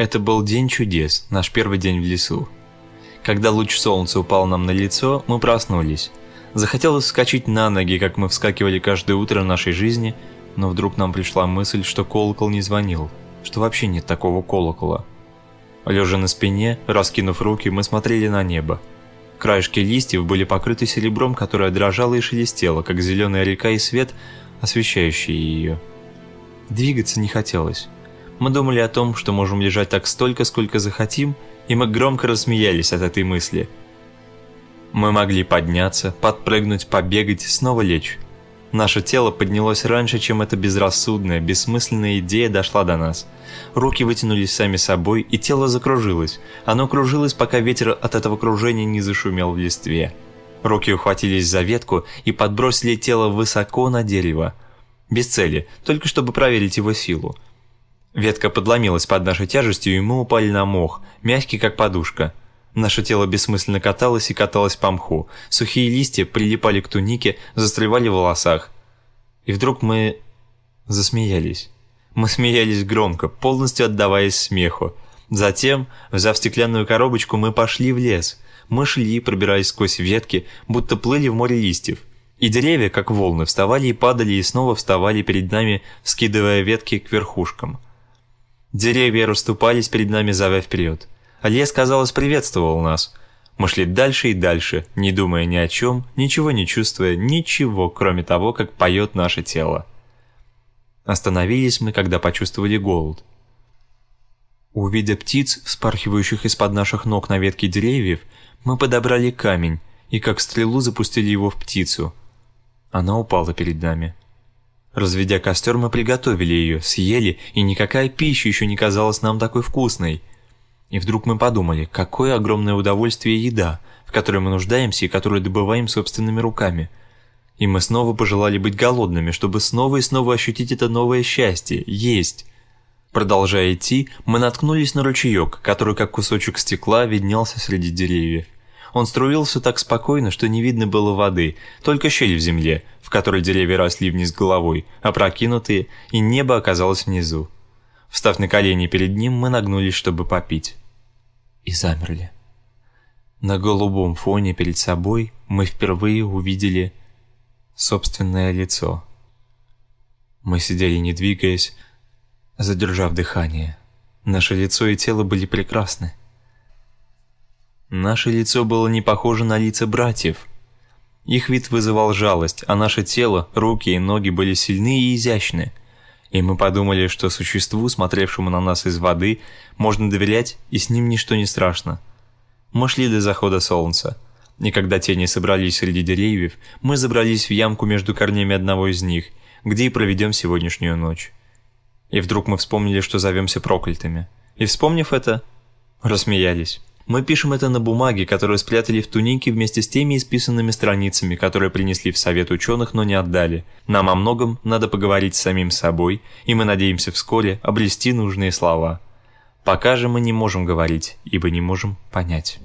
Это был день чудес, наш первый день в лесу. Когда луч солнца упал нам на лицо, мы проснулись. Захотелось вскочить на ноги, как мы вскакивали каждое утро в нашей жизни, но вдруг нам пришла мысль, что колокол не звонил, что вообще нет такого колокола. Лежа на спине, раскинув руки, мы смотрели на небо. Краешки листьев были покрыты серебром, которое дрожало и шелестело, как зеленая река и свет, освещающий ее. Двигаться не хотелось. Мы думали о том, что можем лежать так столько, сколько захотим, и мы громко рассмеялись от этой мысли. Мы могли подняться, подпрыгнуть, побегать, снова лечь. Наше тело поднялось раньше, чем эта безрассудная, бессмысленная идея дошла до нас. Руки вытянулись сами собой, и тело закружилось. Оно кружилось, пока ветер от этого кружения не зашумел в листве. Руки ухватились за ветку и подбросили тело высоко на дерево. Без цели, только чтобы проверить его силу. Ветка подломилась под нашей тяжестью, и мы упали на мох, мягкий как подушка. Наше тело бессмысленно каталось и каталось по мху. Сухие листья прилипали к тунике, застревали в волосах. И вдруг мы засмеялись. Мы смеялись громко, полностью отдаваясь смеху. Затем, взяв стеклянную коробочку, мы пошли в лес. Мы шли, пробираясь сквозь ветки, будто плыли в море листьев. И деревья, как волны, вставали и падали, и снова вставали перед нами, скидывая ветки к верхушкам. Деревья расступались перед нами, зовя вперед. А лес, казалось, приветствовал нас. Мы шли дальше и дальше, не думая ни о чем, ничего не чувствуя, ничего, кроме того, как поет наше тело. Остановились мы, когда почувствовали голод. Увидя птиц, вспархивающих из-под наших ног на ветке деревьев, мы подобрали камень и как стрелу запустили его в птицу. Она упала перед нами. Разведя костер, мы приготовили ее, съели, и никакая пища еще не казалась нам такой вкусной. И вдруг мы подумали, какое огромное удовольствие еда, в которой мы нуждаемся и которую добываем собственными руками. И мы снова пожелали быть голодными, чтобы снова и снова ощутить это новое счастье – есть. Продолжая идти, мы наткнулись на ручеек, который как кусочек стекла виднелся среди деревьев. Он струился так спокойно, что не видно было воды, только щель в земле, в которой деревья росли вниз головой, опрокинутые, и небо оказалось внизу. Встав на колени перед ним, мы нагнулись, чтобы попить. И замерли. На голубом фоне перед собой мы впервые увидели собственное лицо. Мы сидели не двигаясь, задержав дыхание. Наше лицо и тело были прекрасны. Наше лицо было не похоже на лица братьев. Их вид вызывал жалость, а наше тело, руки и ноги были сильны и изящны. И мы подумали, что существу, смотревшему на нас из воды, можно доверять, и с ним ничто не страшно. Мы шли до захода солнца. И когда тени собрались среди деревьев, мы забрались в ямку между корнями одного из них, где и проведем сегодняшнюю ночь. И вдруг мы вспомнили, что зовемся проклятыми. И вспомнив это, рассмеялись. Мы пишем это на бумаге, которую спрятали в тунике вместе с теми исписанными страницами, которые принесли в совет ученых, но не отдали. Нам о многом надо поговорить с самим собой, и мы надеемся вскоре обрести нужные слова. Пока же мы не можем говорить, ибо не можем понять.